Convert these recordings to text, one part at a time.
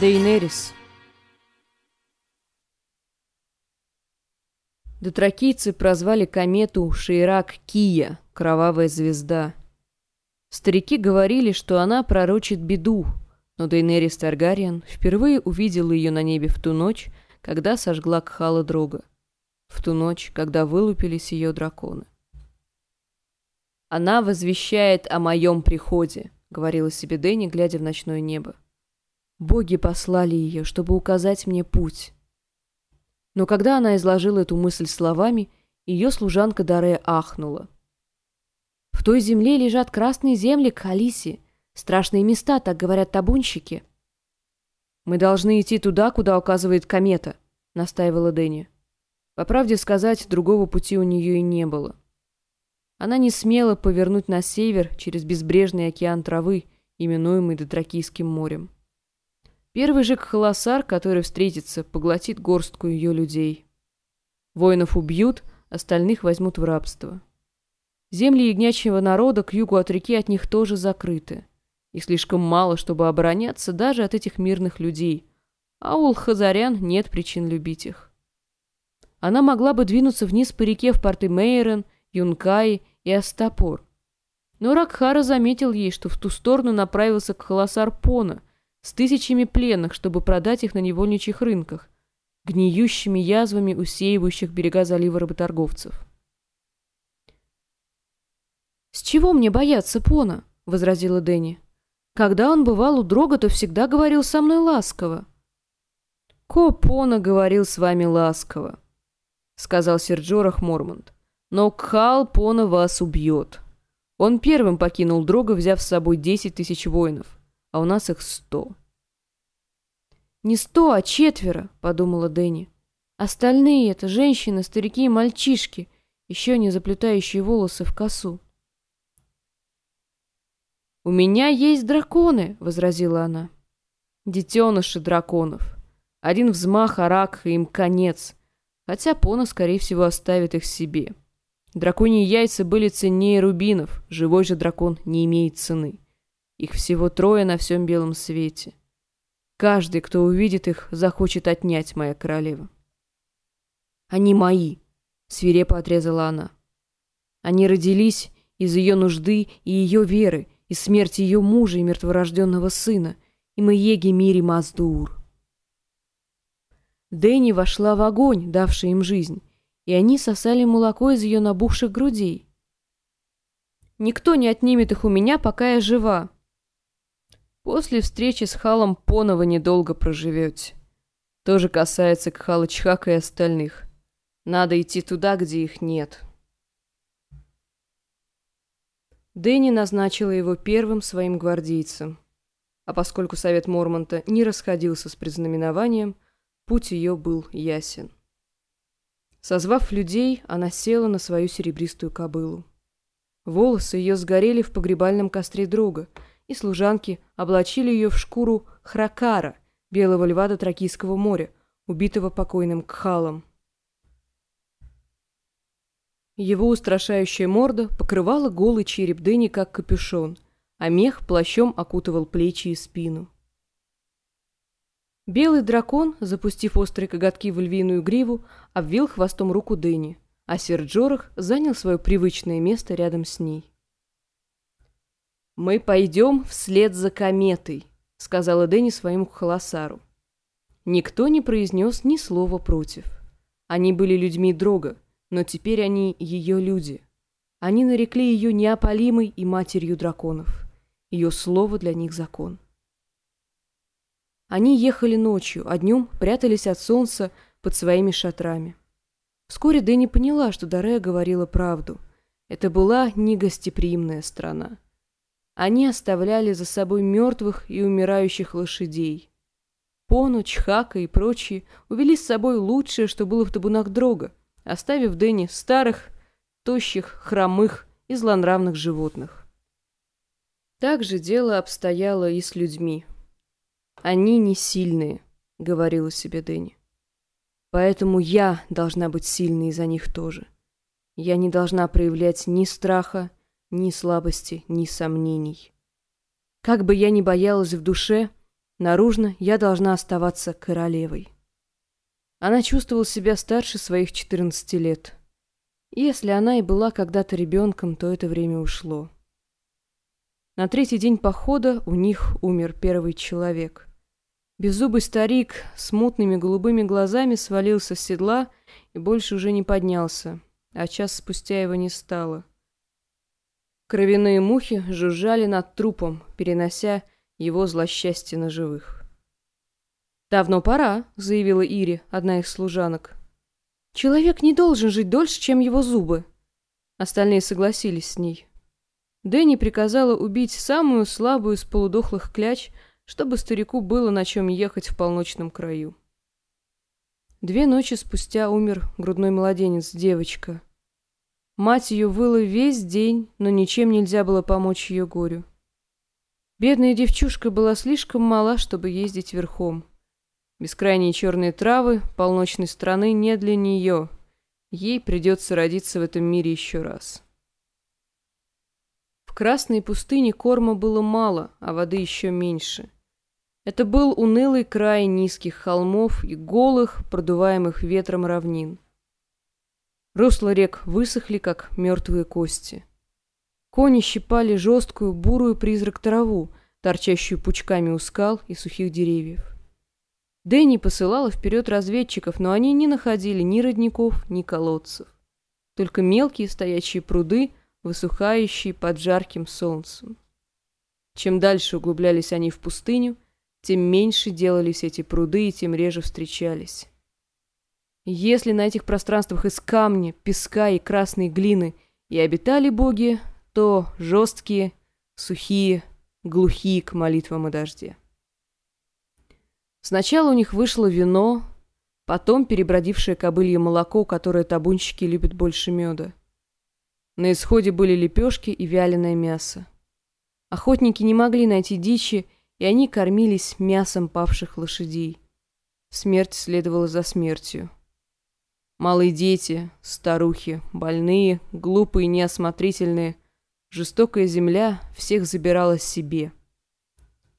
Дейнерис. Дотракийцы прозвали комету Шейрак Кия, кровавая звезда. Старики говорили, что она пророчит беду, но Дейнерис Таргариен впервые увидела ее на небе в ту ночь, когда сожгла Кхала Дрога. В ту ночь, когда вылупились ее драконы. «Она возвещает о моем приходе», — говорила себе Дэнни, глядя в ночное небо. «Боги послали ее, чтобы указать мне путь». Но когда она изложила эту мысль словами, ее служанка Дарея ахнула. «В той земле лежат красные земли Калиси, страшные места, так говорят табунщики». «Мы должны идти туда, куда указывает комета», — настаивала Дэнни. По правде сказать, другого пути у нее и не было. Она не смела повернуть на север через безбрежный океан травы, именуемый Дотракийским морем. Первый же Кхаласар, который встретится, поглотит горстку ее людей. Воинов убьют, остальных возьмут в рабство. Земли ягнячьего народа к югу от реки от них тоже закрыты. Их слишком мало, чтобы обороняться даже от этих мирных людей, а у Лхазарян нет причин любить их. Она могла бы двинуться вниз по реке в порты Мейрен, Юнкаи и Астапор. Но Ракхара заметил ей, что в ту сторону направился к Халасар-Пона с тысячами пленных, чтобы продать их на невольничьих рынках, гниющими язвами усеивающих берега залива работорговцев. «С чего мне бояться Пона?» — возразила Дэнни. «Когда он бывал у Дрога, то всегда говорил со мной ласково». «Ко Пона говорил с вами ласково», — сказал Серджорах Мормонт. Но Кхал Пона вас убьет. Он первым покинул Дрога, взяв с собой десять тысяч воинов, а у нас их сто. «Не сто, а четверо», — подумала Дэнни. «Остальные — это женщины, старики и мальчишки, еще не заплетающие волосы в косу». «У меня есть драконы», — возразила она. «Детеныши драконов. Один взмах Аракха, им конец, хотя Пона, скорее всего, оставит их себе». Драконьи яйца были ценнее рубинов, живой же дракон не имеет цены. Их всего трое на всем белом свете. Каждый, кто увидит их, захочет отнять моя королева. «Они мои», — свирепо отрезала она. «Они родились из ее нужды и ее веры, из смерти ее мужа и мертворожденного сына, и мы еги мири Маздуур». Дэнни вошла в огонь, давший им жизнь, и они сосали молоко из ее набухших грудей. Никто не отнимет их у меня, пока я жива. После встречи с Халом Понова недолго проживете. Тоже касается Кхала Чхака и остальных. Надо идти туда, где их нет. Дэнни назначила его первым своим гвардейцем. А поскольку совет Мормонта не расходился с предзнаменованием, путь ее был ясен. Созвав людей, она села на свою серебристую кобылу. Волосы ее сгорели в погребальном костре друга, и служанки облачили ее в шкуру хракара, белого льва до Тракийского моря, убитого покойным Кхалом. Его устрашающая морда покрывала голый череп Дыни, как капюшон, а мех плащом окутывал плечи и спину. Белый дракон, запустив острые коготки в львиную гриву, обвил хвостом руку Дыни, а Серджорах занял свое привычное место рядом с ней. «Мы пойдем вслед за кометой», — сказала Дэнни своему холосару. Никто не произнес ни слова против. Они были людьми Дрога, но теперь они ее люди. Они нарекли ее неопалимой и матерью драконов. Ее слово для них закон. Они ехали ночью, а днем прятались от солнца под своими шатрами. Вскоре Дэнни поняла, что Дарея говорила правду. Это была негостеприимная страна. Они оставляли за собой мертвых и умирающих лошадей. Пону, Чхака и прочие увели с собой лучшее, что было в табунах Дрога, оставив Дэнни старых, тощих, хромых и злонравных животных. Так же дело обстояло и с людьми. «Они не сильные», — говорила себе Дэнни. «Поэтому я должна быть сильной за них тоже. Я не должна проявлять ни страха, ни слабости, ни сомнений. Как бы я ни боялась в душе, Наружно я должна оставаться королевой. Она чувствовала себя старше своих 14 лет. Если она и была когда-то ребенком, то это время ушло. На третий день похода у них умер первый человек. Беззубый старик с мутными голубыми глазами свалился с седла и больше уже не поднялся, а час спустя его не стало. Кровяные мухи жужжали над трупом, перенося его злосчастье на живых. «Давно пора», — заявила Ири, одна из служанок. «Человек не должен жить дольше, чем его зубы». Остальные согласились с ней. Дэнни приказала убить самую слабую из полудохлых кляч, чтобы старику было на чем ехать в полночном краю. Две ночи спустя умер грудной младенец, девочка. Мать ее выла весь день, но ничем нельзя было помочь ее горю. Бедная девчушка была слишком мала, чтобы ездить верхом. Бескрайние черные травы полночной страны не для нее. Ей придется родиться в этом мире еще раз. В красной пустыне корма было мало, а воды еще меньше. Это был унылый край низких холмов и голых, продуваемых ветром равнин. Русла рек высохли, как мертвые кости. Кони щипали жесткую, бурую призрак траву, торчащую пучками у скал и сухих деревьев. Дэнни посылала вперед разведчиков, но они не находили ни родников, ни колодцев. Только мелкие стоячие пруды, высухающие под жарким солнцем. Чем дальше углублялись они в пустыню, тем меньше делались эти пруды и тем реже встречались. Если на этих пространствах из камня, песка и красной глины и обитали боги, то жесткие, сухие, глухие к молитвам и дожде. Сначала у них вышло вино, потом перебродившее кобылье молоко, которое табунщики любят больше меда. На исходе были лепешки и вяленое мясо. Охотники не могли найти дичи, и они кормились мясом павших лошадей. Смерть следовала за смертью. Малые дети, старухи, больные, глупые, неосмотрительные. Жестокая земля всех забирала себе.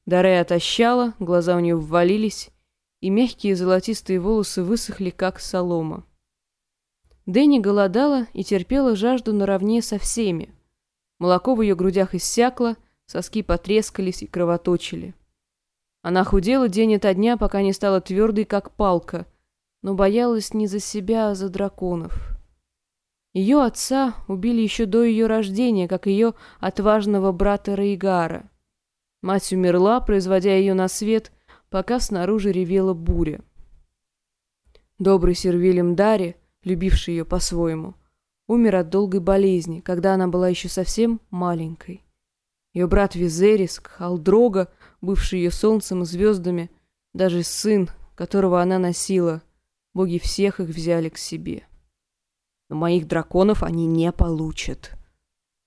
Даре отощала, глаза у нее ввалились, и мягкие золотистые волосы высохли, как солома. Дэнни голодала и терпела жажду наравне со всеми. Молоко в ее грудях иссякло, соски потрескались и кровоточили. Она худела день ото дня, пока не стала твердой, как палка, но боялась не за себя, а за драконов. Ее отца убили еще до ее рождения, как ее отважного брата Рейгара. Мать умерла, производя ее на свет, пока снаружи ревела буря. Добрый сир Вильям любивший ее по-своему, умер от долгой болезни, когда она была еще совсем маленькой. Ее брат Визерис, Халдрога, бывший ее солнцем и звездами, даже сын, которого она носила, боги всех их взяли к себе. Но моих драконов они не получат,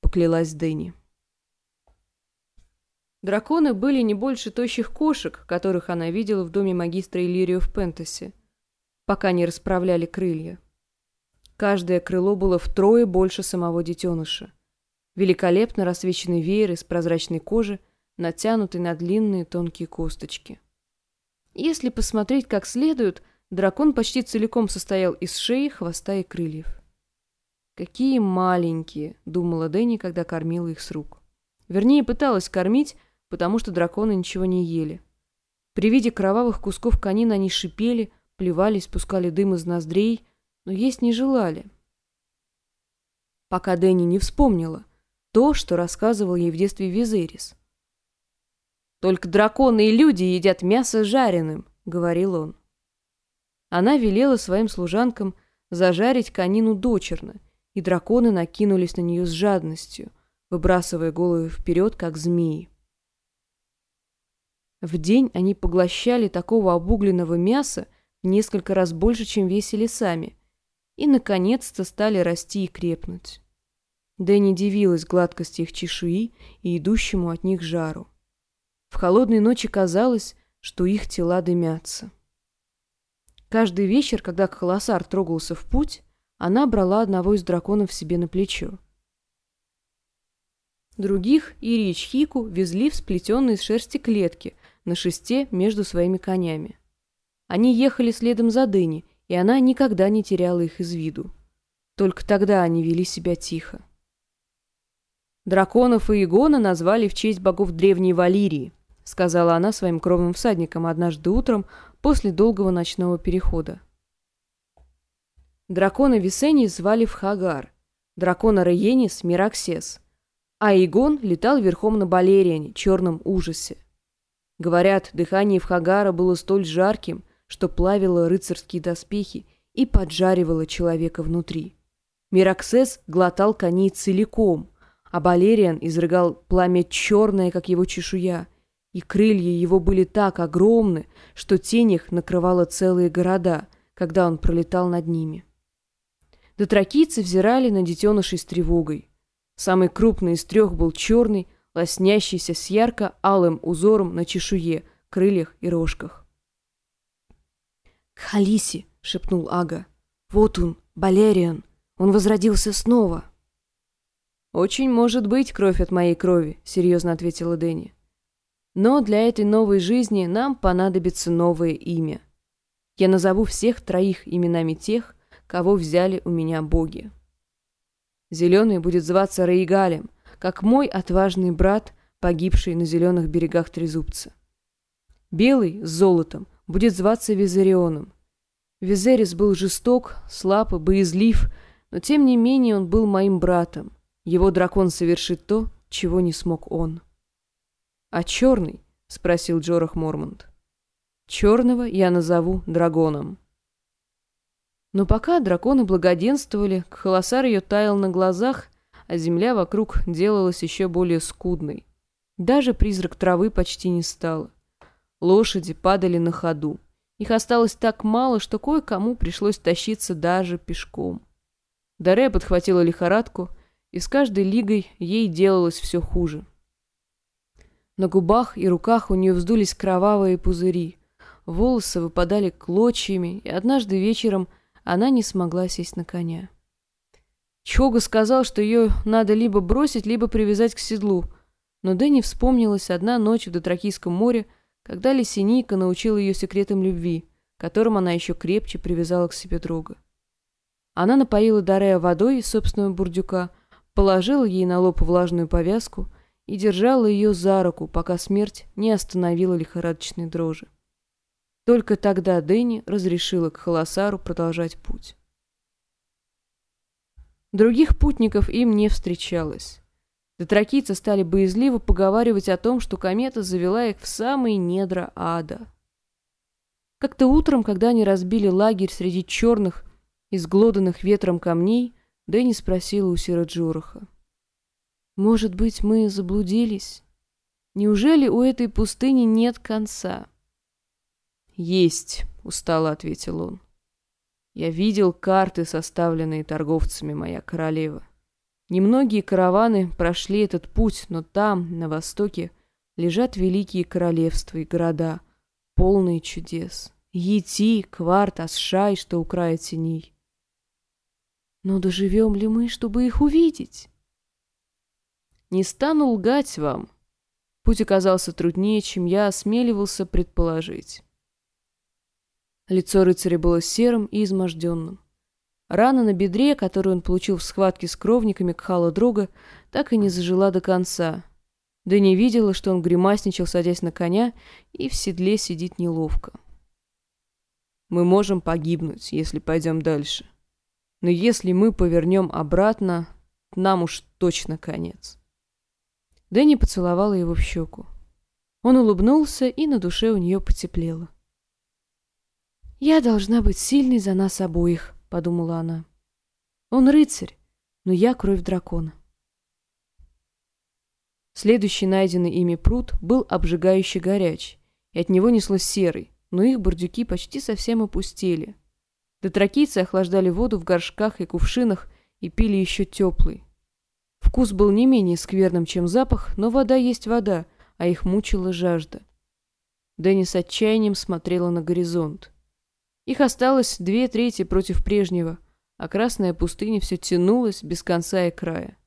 поклялась Дэнни. Драконы были не больше тощих кошек, которых она видела в доме магистра Иллирию в Пентасе, пока не расправляли крылья. Каждое крыло было втрое больше самого детеныша. Великолепно рассвеченный веер из прозрачной кожи, натянутый на длинные тонкие косточки. Если посмотреть как следует, дракон почти целиком состоял из шеи, хвоста и крыльев. «Какие маленькие!» — думала Дэнни, когда кормила их с рук. Вернее, пыталась кормить, потому что драконы ничего не ели. При виде кровавых кусков конин они шипели, плевались, пускали дым из ноздрей, но есть не желали. Пока Дэнни не вспомнила то, что рассказывал ей в детстве Визерис. «Только драконы и люди едят мясо жареным», — говорил он. Она велела своим служанкам зажарить конину дочерно — и драконы накинулись на нее с жадностью, выбрасывая головы вперед, как змеи. В день они поглощали такого обугленного мяса несколько раз больше, чем весили сами, и, наконец-то, стали расти и крепнуть. Дэнни дивилась гладкости их чешуи и идущему от них жару. В холодные ночи казалось, что их тела дымятся. Каждый вечер, когда Холосар трогался в путь, она брала одного из драконов себе на плечо. Других Ири и Чхику везли в сплетенные из шерсти клетки, на шесте между своими конями. Они ехали следом за Дэнни, и она никогда не теряла их из виду. Только тогда они вели себя тихо. «Драконов и Игона назвали в честь богов древней Валирии», сказала она своим кровным всадникам однажды утром после долгого ночного перехода. Дракона Весении звали в Хагар, дракона Рейенис – Мираксес, а Игон летал верхом на Балериане, черном ужасе. Говорят, дыхание в Хагара было столь жарким, что плавило рыцарские доспехи и поджаривало человека внутри. Мираксес глотал коней целиком, а Балериан изрыгал пламя черное, как его чешуя, и крылья его были так огромны, что тень их накрывала целые города, когда он пролетал над ними. Дотракийцы взирали на детенышей с тревогой. Самый крупный из трех был черный, лоснящийся с ярко-алым узором на чешуе, крыльях и рожках. «Халиси!» — шепнул Ага. «Вот он, Балериан!» Он возродился снова. «Очень может быть кровь от моей крови», — серьезно ответила Дэнни. «Но для этой новой жизни нам понадобится новое имя. Я назову всех троих именами тех, кого взяли у меня боги. Зеленый будет зваться Раигалем, как мой отважный брат, погибший на зеленых берегах Трезубца. Белый с золотом будет зваться Визарионом. Визерис был жесток, слаб и боязлив, но тем не менее он был моим братом. Его дракон совершит то, чего не смог он. «А черный?» — спросил Джорах Мормонт. «Черного я назову драконом». Но пока драконы благоденствовали, Кхолосар ее таял на глазах, а земля вокруг делалась еще более скудной. Даже призрак травы почти не стало. Лошади падали на ходу. Их осталось так мало, что кое-кому пришлось тащиться даже пешком. Даре подхватила лихорадку, и с каждой лигой ей делалось все хуже. На губах и руках у нее вздулись кровавые пузыри, волосы выпадали клочьями, и однажды вечером она не смогла сесть на коня. Чога сказал, что ее надо либо бросить, либо привязать к седлу, но Дэнни вспомнилась одна ночь в Дотракийском море, когда Лисинийка научила ее секретам любви, которым она еще крепче привязала к себе друга. Она напоила Дарея водой из собственного бурдюка, положила ей на лоб влажную повязку и держала ее за руку, пока смерть не остановила лихорадочной дрожи. Только тогда Дэнни разрешила к Холосару продолжать путь. Других путников им не встречалось. Дотракийцы стали боязливо поговаривать о том, что комета завела их в самые недра ада. Как-то утром, когда они разбили лагерь среди черных, изглоданных ветром камней, Дэнни спросила у Сираджураха. «Может быть, мы заблудились? Неужели у этой пустыни нет конца?» «Есть», — устало ответил он. «Я видел карты, составленные торговцами, моя королева. Немногие караваны прошли этот путь, но там, на востоке, лежат великие королевства и города, полные чудес. Ети, Кварт, Асшай, что у края теней. Но доживем ли мы, чтобы их увидеть? Не стану лгать вам. Путь оказался труднее, чем я осмеливался предположить. Лицо рыцаря было серым и изможденным. Рана на бедре, которую он получил в схватке с кровниками Кхала друга, так и не зажила до конца. Да не видела, что он гримасничал, садясь на коня, и в седле сидит неловко. «Мы можем погибнуть, если пойдем дальше», но если мы повернем обратно, нам уж точно конец. Дэнни поцеловала его в щеку. Он улыбнулся, и на душе у нее потеплело. «Я должна быть сильной за нас обоих», — подумала она. «Он рыцарь, но я кровь дракона». Следующий найденный ими пруд был обжигающе горяч, и от него несло серый, но их бурдюки почти совсем опустели. Дотракийцы охлаждали воду в горшках и кувшинах и пили еще теплый. Вкус был не менее скверным, чем запах, но вода есть вода, а их мучила жажда. Дэнни с отчаянием смотрела на горизонт. Их осталось две трети против прежнего, а красная пустыня все тянулась без конца и края.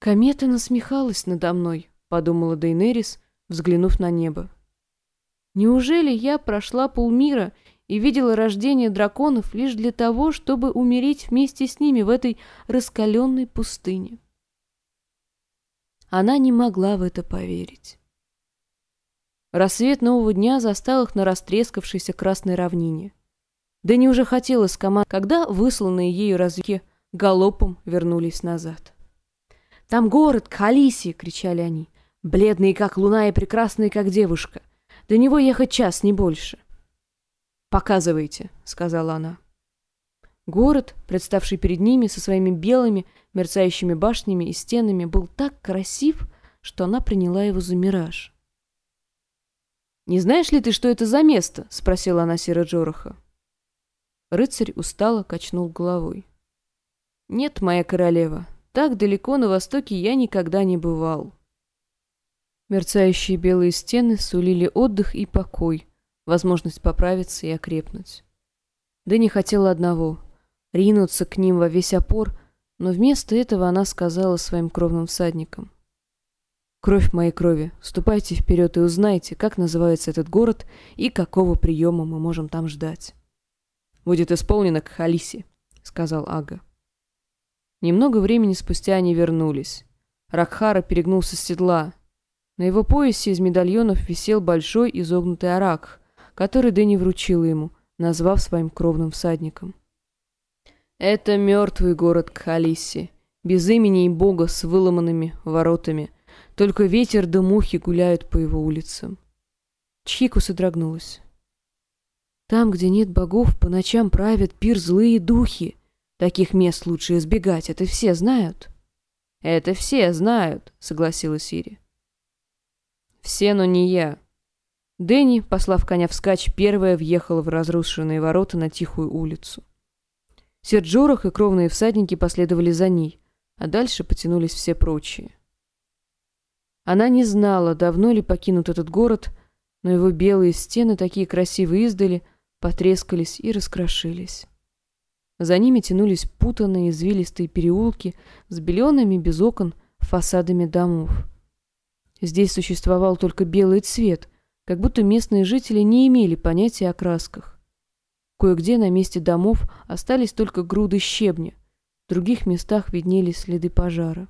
«Комета насмехалась надо мной», — подумала Дейнерис, взглянув на небо. «Неужели я прошла полмира и видела рождение драконов лишь для того, чтобы умереть вместе с ними в этой раскаленной пустыне?» Она не могла в это поверить. Рассвет нового дня застал их на растрескавшейся красной равнине. Дэнни уже хотела скомандовать, когда высланные ею разведки галопом вернулись назад. «Там город, Калиси!» — кричали они. «Бледный, как луна, и прекрасный, как девушка. До него ехать час, не больше». «Показывайте», — сказала она. Город, представший перед ними со своими белыми, мерцающими башнями и стенами, был так красив, что она приняла его за мираж. «Не знаешь ли ты, что это за место?» — спросила она Сира Джораха. Рыцарь устало качнул головой. «Нет, моя королева, так далеко на востоке я никогда не бывал». Мерцающие белые стены сулили отдых и покой, возможность поправиться и окрепнуть. Не хотела одного — ринуться к ним во весь опор, но вместо этого она сказала своим кровным всадникам. Кровь моей крови, ступайте вперед и узнайте, как называется этот город и какого приема мы можем там ждать. Будет исполнено к Халисе, сказал Ага. Немного времени спустя они вернулись. Ракхара перегнулся с седла. На его поясе из медальонов висел большой изогнутый арак, который Дэнни вручил ему, назвав своим кровным всадником. Это мертвый город Кхалиси, без имени и бога с выломанными воротами, только ветер да мухи гуляют по его улицам. Чхику содрогнулась. Там, где нет богов, по ночам правят пир злые духи. Таких мест лучше избегать, это все знают. Это все знают, согласилась Сири. Все, но не я. Дэнни, послав коня вскачь, первая въехала в разрушенные ворота на тихую улицу. Серджорах и кровные всадники последовали за ней, а дальше потянулись все прочие. Она не знала, давно ли покинут этот город, но его белые стены, такие красивые издали, потрескались и раскрошились. За ними тянулись путанные извилистые переулки с белеными без окон фасадами домов. Здесь существовал только белый цвет, как будто местные жители не имели понятия о красках. Кое-где на месте домов остались только груды щебня, в других местах виднелись следы пожара.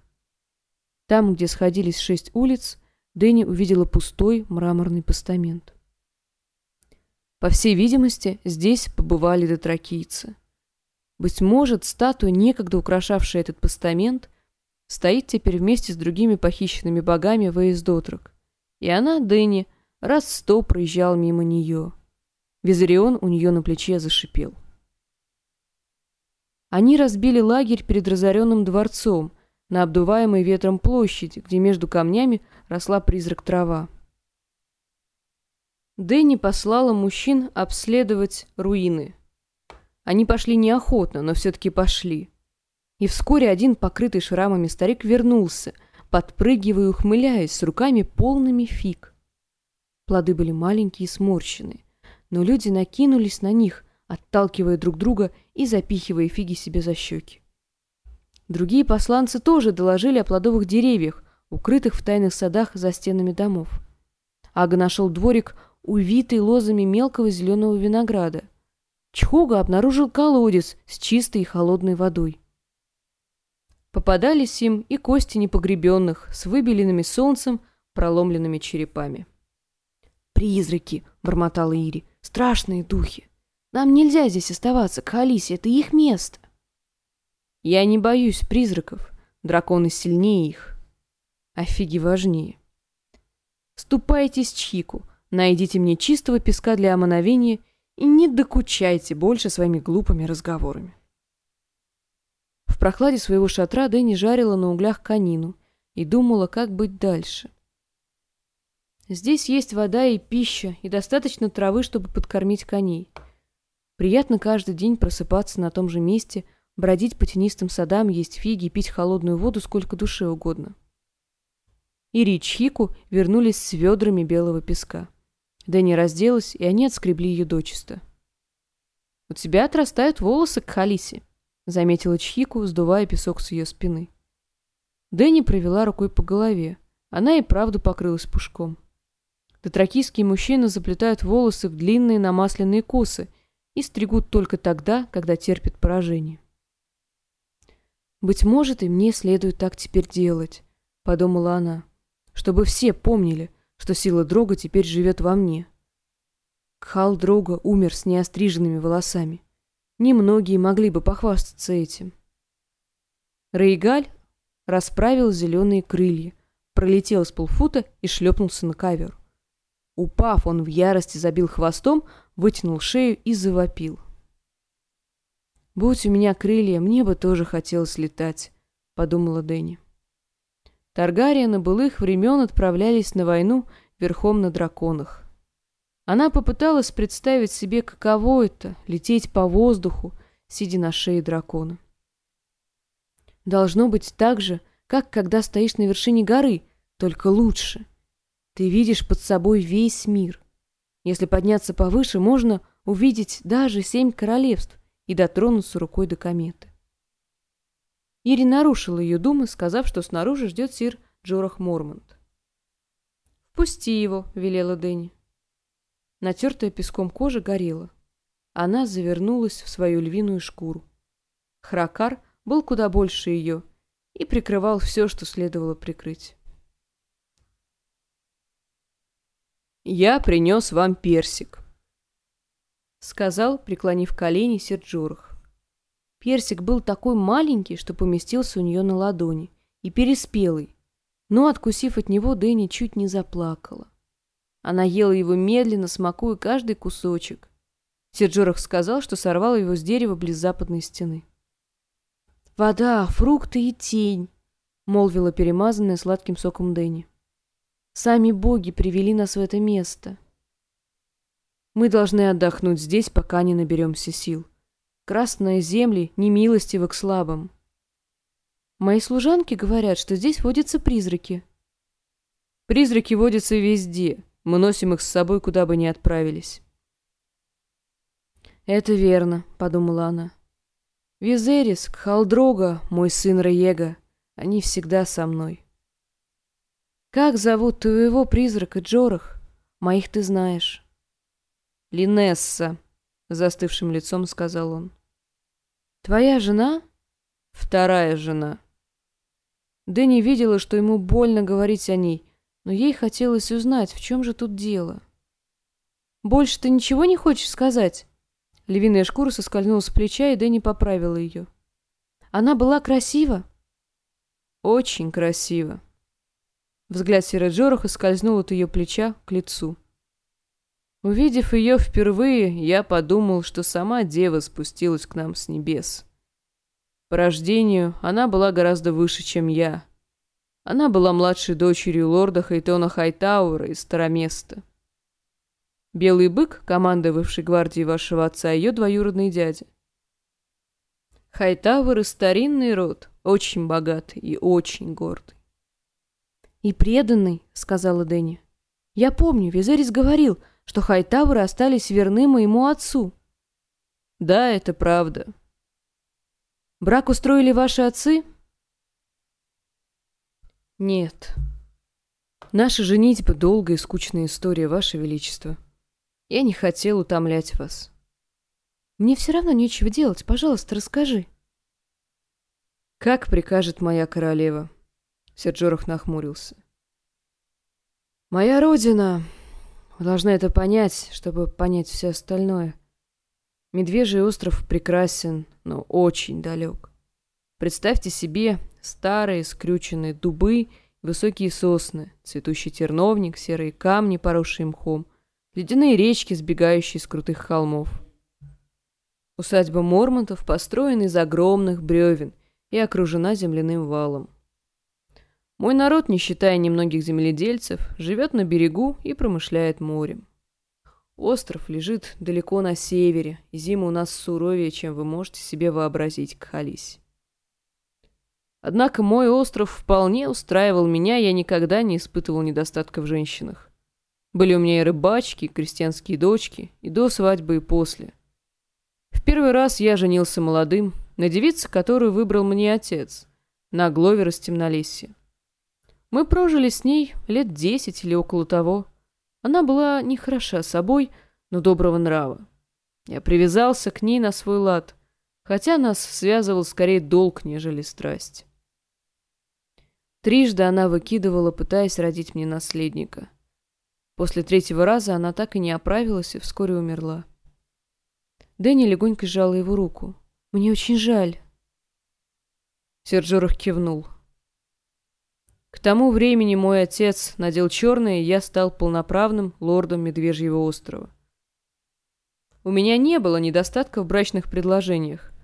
Там, где сходились шесть улиц, Дэнни увидела пустой мраморный постамент. По всей видимости, здесь побывали дотракийцы. Быть может, статуя, некогда украшавшая этот постамент, стоит теперь вместе с другими похищенными богами в Эйсдотрак. И она, Дэнни, раз сто проезжал мимо нее. Визарион у нее на плече зашипел. Они разбили лагерь перед разоренным дворцом – на обдуваемой ветром площади, где между камнями росла призрак трава. Дэнни послала мужчин обследовать руины. Они пошли неохотно, но все-таки пошли. И вскоре один покрытый шрамами старик вернулся, подпрыгивая и ухмыляясь, с руками полными фиг. Плоды были маленькие и сморщенные, но люди накинулись на них, отталкивая друг друга и запихивая фиги себе за щеки. Другие посланцы тоже доложили о плодовых деревьях, укрытых в тайных садах за стенами домов. Ага нашел дворик, увитый лозами мелкого зеленого винограда. Чхуга обнаружил колодец с чистой и холодной водой. Попадались им и кости непогребенных с выбеленными солнцем проломленными черепами. «Призраки!» — бормотала Ири. «Страшные духи! Нам нельзя здесь оставаться, Калисе, это их место!» Я не боюсь призраков. Драконы сильнее их. А фиги важнее. Ступайте с Чхику, найдите мне чистого песка для омановения и не докучайте больше своими глупыми разговорами. В прохладе своего шатра Дэнни жарила на углях конину и думала, как быть дальше. Здесь есть вода и пища, и достаточно травы, чтобы подкормить коней. Приятно каждый день просыпаться на том же месте, бродить по тенистым садам, есть фиги, пить холодную воду сколько душе угодно. Ири и Чхику вернулись с ведрами белого песка. Дэнни разделась, и они отскребли ее дочисто. «У тебя отрастают волосы к Халисе», — заметила Чхику, сдувая песок с ее спины. Дэнни провела рукой по голове. Она и правда покрылась пушком. Дотракийские мужчины заплетают волосы в длинные намасленные косы и стригут только тогда, когда терпят поражение. «Быть может, и мне следует так теперь делать», — подумала она, «чтобы все помнили, что сила Дрога теперь живет во мне». Кхал Дрога умер с неостриженными волосами. Немногие могли бы похвастаться этим. Рейгаль расправил зеленые крылья, пролетел с полфута и шлепнулся на ковер. Упав, он в ярости забил хвостом, вытянул шею и завопил. «Будь у меня крылья, мне бы тоже хотелось летать», — подумала Дэнни. Таргариены былых времен отправлялись на войну верхом на драконах. Она попыталась представить себе, каково это — лететь по воздуху, сидя на шее дракона. Должно быть так же, как когда стоишь на вершине горы, только лучше. Ты видишь под собой весь мир. Если подняться повыше, можно увидеть даже семь королевств и дотронуться рукой до кометы. Ири нарушила ее думы, сказав, что снаружи ждет сир Джорах Мормонт. «Впусти его», — велела Дэнни. Натертая песком кожа горела. Она завернулась в свою львиную шкуру. Хракар был куда больше ее и прикрывал все, что следовало прикрыть. «Я принес вам персик», — сказал, преклонив колени Серджурах. Персик был такой маленький, что поместился у нее на ладони, и переспелый, но, откусив от него, Дэнни чуть не заплакала. Она ела его медленно, смакуя каждый кусочек. Серджорах сказал, что сорвал его с дерева близ западной стены. «Вода, фрукты и тень», — молвила перемазанная сладким соком Дэнни. «Сами боги привели нас в это место. Мы должны отдохнуть здесь, пока не наберемся сил. Красные земли не милостивы к слабым. Мои служанки говорят, что здесь водятся призраки». «Призраки водятся везде. Мы носим их с собой, куда бы ни отправились». «Это верно», — подумала она. Визерис, Кхалдрога, мой сын Раега, они всегда со мной. Как зовут твоего призрака, Джорах? Моих ты знаешь. Линесса, застывшим лицом сказал он. Твоя жена? Вторая жена. Дэнни видела, что ему больно говорить о ней, но ей хотелось узнать, в чем же тут дело. «Больше ты ничего не хочешь сказать?» Львиная шкура соскользнула с плеча, и Дэнни поправила ее. Она была красива? Очень красива. Взгляд Сиры Джораха скользнул от ее плеча к лицу. Увидев ее впервые, я подумал, что сама дева спустилась к нам с небес. По рождению она была гораздо выше, чем я. Она была младшей дочерью лорда Хайтона Хайтаура из Староместа. Белый бык, командовавший гвардией вашего отца, ее двоюродный дядя. Хайтавр и старинный род, очень богатый и очень гордый. «И преданный», — сказала Дэнни. «Я помню, Визерис говорил, что Хайтавры остались верны моему отцу». «Да, это правда». «Брак устроили ваши отцы?» «Нет. Наша женитьба — долгая и скучная история, ваше величество». Я не хотел утомлять вас. Мне все равно нечего делать. Пожалуйста, расскажи. Как прикажет моя королева? Серджоров нахмурился. Моя родина... Вы должны это понять, чтобы понять все остальное. Медвежий остров прекрасен, но очень далек. Представьте себе старые скрюченные дубы, высокие сосны, цветущий терновник, серые камни, поросшие мхом — ледяные речки, сбегающие с крутых холмов. Усадьба Мормонтов построена из огромных бревен и окружена земляным валом. Мой народ, не считая немногих земледельцев, живет на берегу и промышляет морем. Остров лежит далеко на севере, и зима у нас суровее, чем вы можете себе вообразить, Кхались. Однако мой остров вполне устраивал меня, я никогда не испытывал недостатка в женщинах. Были у меня и рыбачки, и крестьянские дочки, и до свадьбы, и после. В первый раз я женился молодым, на девице, которую выбрал мне отец, на Гловер из Темнолесья. Мы прожили с ней лет десять или около того. Она была не хороша собой, но доброго нрава. Я привязался к ней на свой лад, хотя нас связывал скорее долг, нежели страсть. Трижды она выкидывала, пытаясь родить мне наследника. После третьего раза она так и не оправилась и вскоре умерла. Дэнни легонько сжала его руку. «Мне очень жаль». Серджорах кивнул. Тому времени мой отец надел черное, и я стал полноправным лордом Медвежьего острова. У меня не было недостатка в брачных предложениях,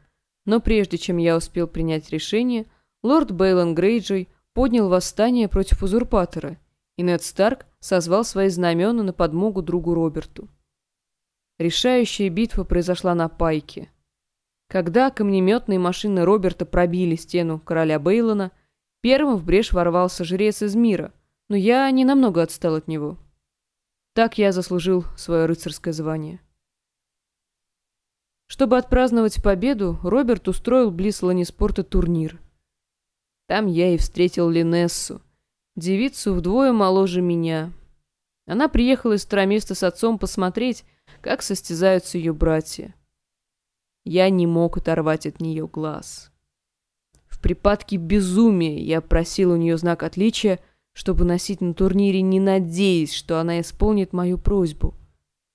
но прежде чем я успел принять решение, лорд Бейлон Грейджой поднял восстание против узурпатора, и Нед Старк созвал свои знамена на подмогу другу Роберту. Решающая битва произошла на Пайке. Когда камнеметные машины Роберта пробили стену короля Бейлона, первым в брешь ворвался жрец из мира, но я не намного отстал от него. Так я заслужил свое рыцарское звание. Чтобы отпраздновать победу, Роберт устроил близ Ланиспорта турнир. Там я и встретил Линессу, девицу вдвое моложе меня. Она приехала из Староместа с отцом посмотреть, как состязаются ее братья. Я не мог оторвать от нее глаз. Припадке безумия я просил у нее знак отличия, чтобы носить на турнире, не надеясь, что она исполнит мою просьбу.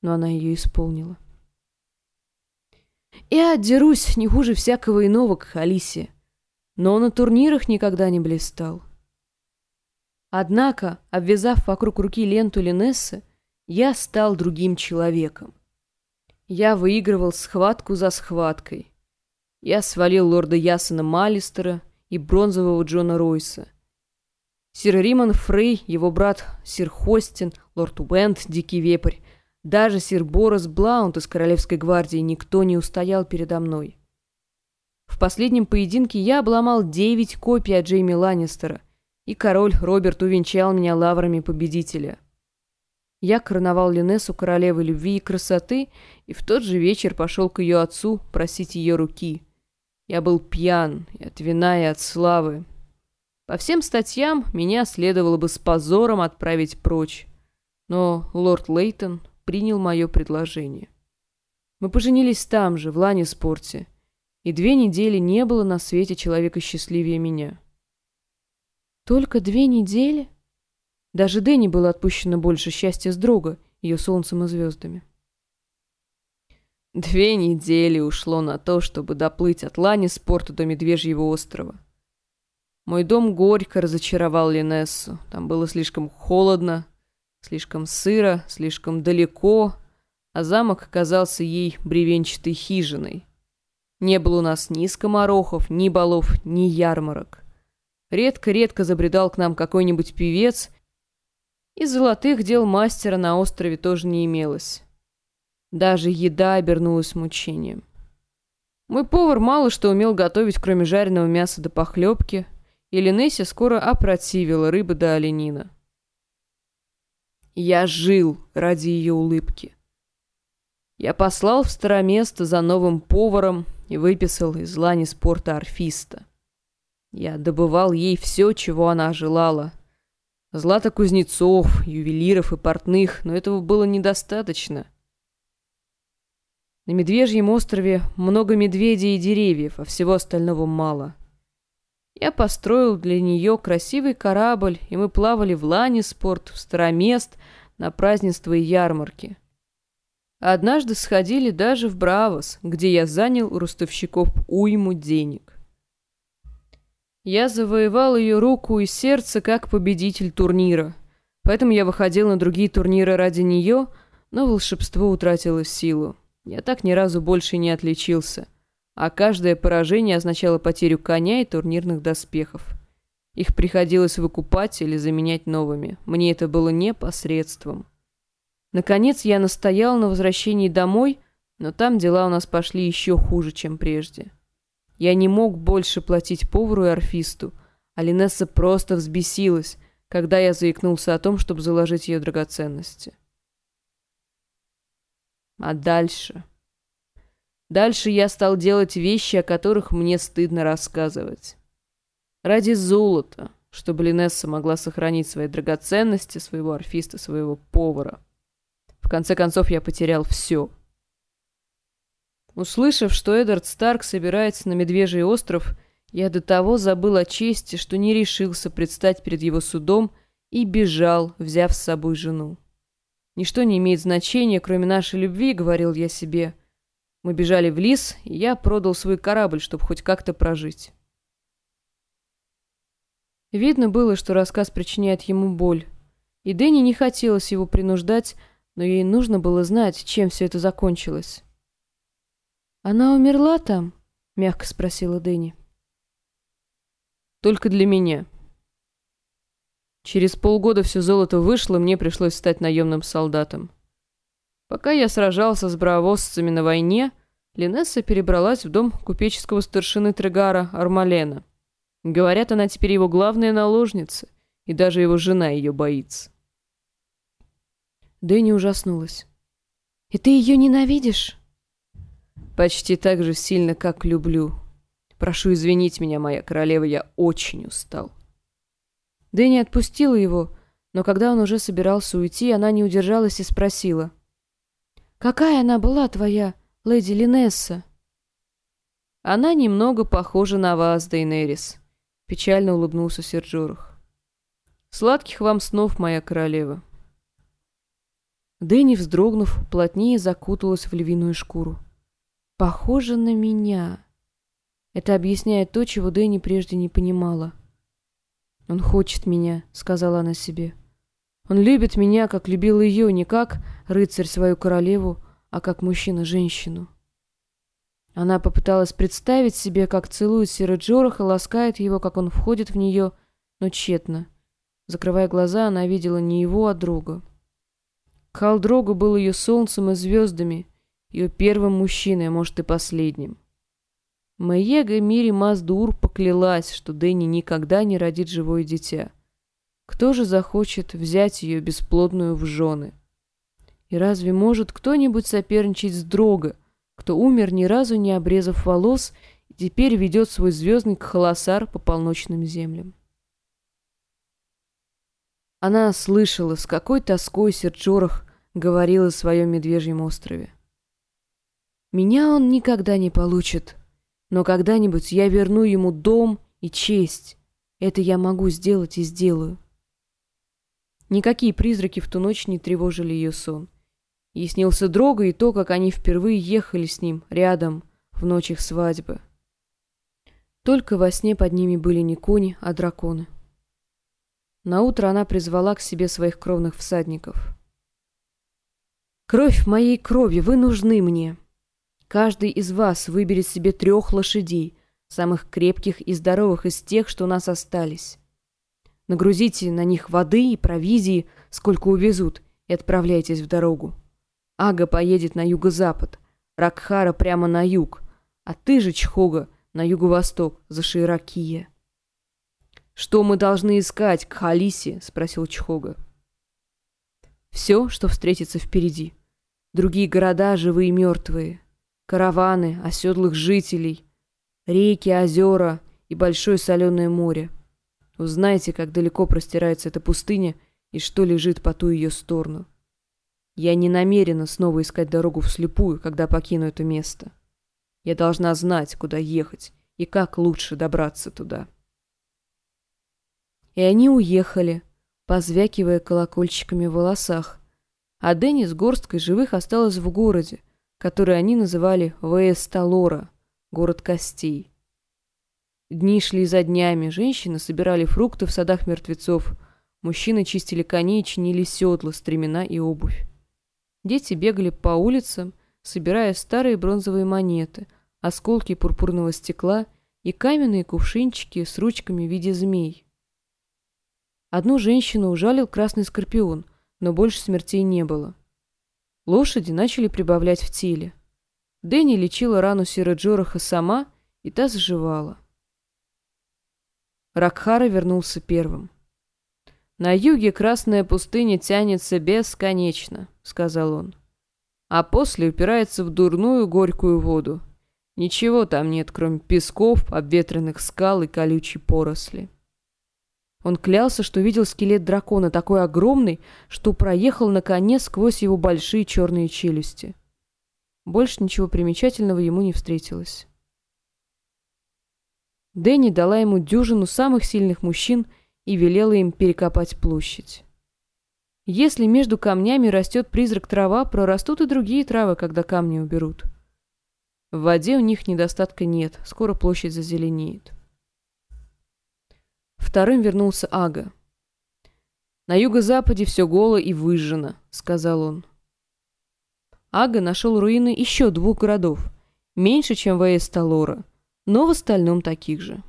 Но она ее исполнила. Я дерусь не хуже всякого иного, как Алисия, но на турнирах никогда не блистал. Однако, обвязав вокруг руки ленту Линессы, я стал другим человеком. Я выигрывал схватку за схваткой. Я свалил лорда Ясена Малистера и бронзового Джона Ройса. Сир Риман Фрей, его брат Сир Хостин, лорд Уэнд, Дикий Вепрь, даже сир Борос Блаунт из Королевской гвардии никто не устоял передо мной. В последнем поединке я обломал девять копий от Джейми Ланнистера, и король Роберт увенчал меня лаврами победителя. Я короновал Линессу королевой любви и красоты, и в тот же вечер пошел к ее отцу просить ее руки. Я был пьян и от вина, и от славы. По всем статьям меня следовало бы с позором отправить прочь. Но лорд Лейтон принял мое предложение. Мы поженились там же, в Лане-спорте, и две недели не было на свете человека счастливее меня. Только две недели? Даже Дэнни было отпущено больше счастья с друга, ее солнцем и звездами. Две недели ушло на то, чтобы доплыть от Лани-спорта до Медвежьего острова. Мой дом горько разочаровал Линессу. Там было слишком холодно, Слишком сыро, слишком далеко, а замок оказался ей бревенчатой хижиной. Не было у нас ни скоморохов, ни балов, ни ярмарок. Редко-редко забредал к нам какой-нибудь певец, и золотых дел мастера на острове тоже не имелось. Даже еда обернулась мучением. Мой повар мало что умел готовить, кроме жареного мяса до похлебки, и Линессе скоро опротивила рыбы до оленина. Я жил ради ее улыбки. Я послал в староместо за новым поваром и выписал из лани спорта орфиста. Я добывал ей все, чего она желала. Злато кузнецов, ювелиров и портных, но этого было недостаточно. На Медвежьем острове много медведей и деревьев, а всего остального мало. Я построил для нее красивый корабль, и мы плавали в Ланиспорт, в Старомест, на празднества и ярмарки. Однажды сходили даже в Бравос, где я занял у ростовщиков уйму денег. Я завоевал ее руку и сердце как победитель турнира, поэтому я выходил на другие турниры ради нее, но волшебство утратило силу. Я так ни разу больше не отличился а каждое поражение означало потерю коня и турнирных доспехов. Их приходилось выкупать или заменять новыми. Мне это было непосредством. Наконец я настоял на возвращении домой, но там дела у нас пошли еще хуже, чем прежде. Я не мог больше платить повару и орфисту, а Линесса просто взбесилась, когда я заикнулся о том, чтобы заложить ее драгоценности. А дальше... Дальше я стал делать вещи, о которых мне стыдно рассказывать. Ради золота, чтобы Линесса могла сохранить свои драгоценности, своего орфиста, своего повара. В конце концов, я потерял все. Услышав, что Эдвард Старк собирается на Медвежий остров, я до того забыл о чести, что не решился предстать перед его судом и бежал, взяв с собой жену. «Ничто не имеет значения, кроме нашей любви», — говорил я себе. Мы бежали в лес, и я продал свой корабль, чтобы хоть как-то прожить. Видно было, что рассказ причиняет ему боль. И Дэнни не хотелось его принуждать, но ей нужно было знать, чем все это закончилось. «Она умерла там?» — мягко спросила Дэнни. Только для меня. Через полгода все золото вышло, мне пришлось стать наемным солдатом. Пока я сражался с бравосцами на войне, Линесса перебралась в дом купеческого старшины Трегара Армалена. Говорят, она теперь его главная наложница, и даже его жена ее боится. Дэнни ужаснулась. «И ты ее ненавидишь?» «Почти так же сильно, как люблю», Прошу извинить меня, моя королева, я очень устал. Дэнни отпустила его, но когда он уже собирался уйти, она не удержалась и спросила. «Какая она была твоя, леди Линесса?» «Она немного похожа на вас, Дейнерис», — печально улыбнулся Серджорах. «Сладких вам снов, моя королева». Дэнни, вздрогнув, плотнее закуталась в львиную шкуру. «Похоже на меня», это объясняет то, чего Дэнни прежде не понимала. «Он хочет меня», — сказала она себе. «Он любит меня, как любил ее, не как рыцарь свою королеву, а как мужчина женщину». Она попыталась представить себе, как целует Сира Джораха, ласкает его, как он входит в нее, но тщетно. Закрывая глаза, она видела не его, а друга. Хал Дрога был ее солнцем и звездами, ее первым мужчиной, а может и последним. Маега Мири Маздур поклялась, что Дэнни никогда не родит живое дитя. Кто же захочет взять ее бесплодную в жены? И разве может кто-нибудь соперничать с Дрога, кто умер ни разу не обрезав волос и теперь ведет свой звездный холосар по полночным землям? Она слышала, с какой тоской Серджорах говорил о своем медвежьем острове. «Меня он никогда не получит», но когда-нибудь я верну ему дом и честь. Это я могу сделать и сделаю. Никакие призраки в ту ночь не тревожили ее сон. Ей снился Дрога и то, как они впервые ехали с ним рядом в ночь их свадьбы. Только во сне под ними были не кони, а драконы. Наутро она призвала к себе своих кровных всадников. «Кровь моей крови, вы нужны мне!» Каждый из вас выберет себе трех лошадей, самых крепких и здоровых из тех, что у нас остались. Нагрузите на них воды и провизии, сколько увезут, и отправляйтесь в дорогу. Ага поедет на юго-запад, Ракхара прямо на юг, а ты же, Чхога, на юго-восток, за Ширакия. «Что мы должны искать, к Халисе?» — спросил Чхога. «Все, что встретится впереди. Другие города, живые и мертвые караваны, оседлых жителей, реки, озера и большое соленое море. Узнайте, как далеко простирается эта пустыня и что лежит по ту ее сторону. Я не намерена снова искать дорогу вслепую, когда покину это место. Я должна знать, куда ехать и как лучше добраться туда. И они уехали, позвякивая колокольчиками в волосах, а Дэнни с горсткой живых осталась в городе, который они называли Веесталора, город костей. Дни шли за днями, женщины собирали фрукты в садах мертвецов, мужчины чистили коней чинили седла, стремена и обувь. Дети бегали по улицам, собирая старые бронзовые монеты, осколки пурпурного стекла и каменные кувшинчики с ручками в виде змей. Одну женщину ужалил красный скорпион, но больше смертей не было. Лошади начали прибавлять в теле. Дэнни лечила рану Сира Джораха сама, и та заживала. Ракхара вернулся первым. «На юге красная пустыня тянется бесконечно», — сказал он. «А после упирается в дурную горькую воду. Ничего там нет, кроме песков, обветренных скал и колючей поросли». Он клялся, что видел скелет дракона, такой огромный, что проехал наконец сквозь его большие черные челюсти. Больше ничего примечательного ему не встретилось. Дэнни дала ему дюжину самых сильных мужчин и велела им перекопать площадь. Если между камнями растет призрак трава, прорастут и другие травы, когда камни уберут. В воде у них недостатка нет, скоро площадь зазеленеет. Вторым вернулся Ага. «На юго-западе все голо и выжжено», — сказал он. Ага нашел руины еще двух городов, меньше, чем Вейс Талора, но в остальном таких же.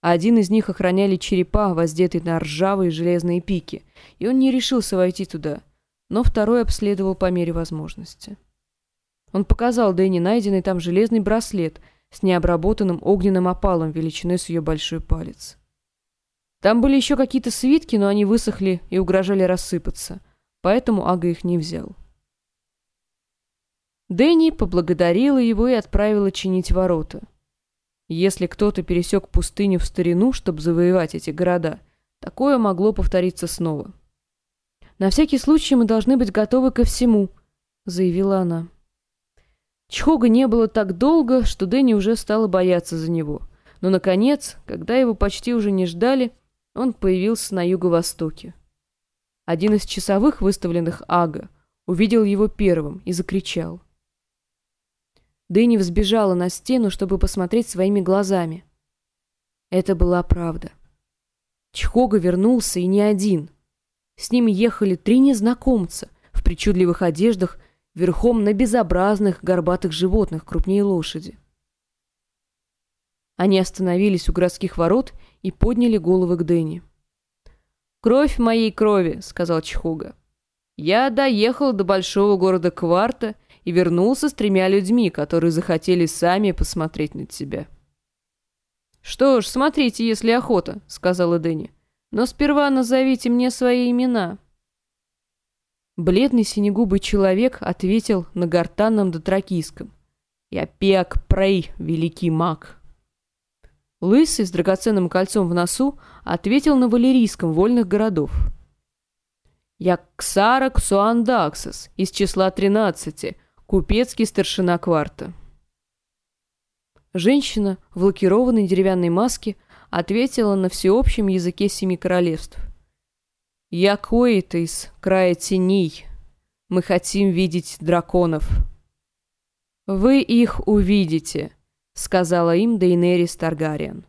Один из них охраняли черепа, воздетые на ржавые железные пики, и он не решился войти туда, но второй обследовал по мере возможности. Он показал Дэнни найденный там железный браслет с необработанным огненным опалом величиной с ее большой палец. Там были еще какие-то свитки, но они высохли и угрожали рассыпаться, поэтому Ага их не взял. Дэнни поблагодарила его и отправила чинить ворота. Если кто-то пересек пустыню в старину, чтобы завоевать эти города, такое могло повториться снова. «На всякий случай мы должны быть готовы ко всему», — заявила она. Чхога не было так долго, что Дэнни уже стала бояться за него. Но, наконец, когда его почти уже не ждали, он появился на юго-востоке. Один из часовых, выставленных Ага, увидел его первым и закричал. Дэнни взбежала на стену, чтобы посмотреть своими глазами. Это была правда. Чхога вернулся и не один. С ним ехали три незнакомца в причудливых одеждах, верхом на безобразных горбатых животных крупнее лошади. Они остановились у городских ворот и подняли головы к Дэнни. «Кровь моей крови», — сказал Чхога. «Я доехал до большого города Кварта и вернулся с тремя людьми, которые захотели сами посмотреть на тебя». «Что ж, смотрите, если охота», — сказала Дэнни. «Но сперва назовите мне свои имена». Бледный синегубый человек ответил на гортанном дотракийском. «Я Пек Прей, великий маг». Лысый с драгоценным кольцом в носу ответил на валерийском вольных городов. «Я Ксара Ксуандаксас из числа тринадцати, Купецкий старшина кварта. Женщина в лакированной деревянной маске ответила на всеобщем языке семи королевств. «Я Коита из края теней. Мы хотим видеть драконов». «Вы их увидите», — сказала им Дейнерис Таргариен.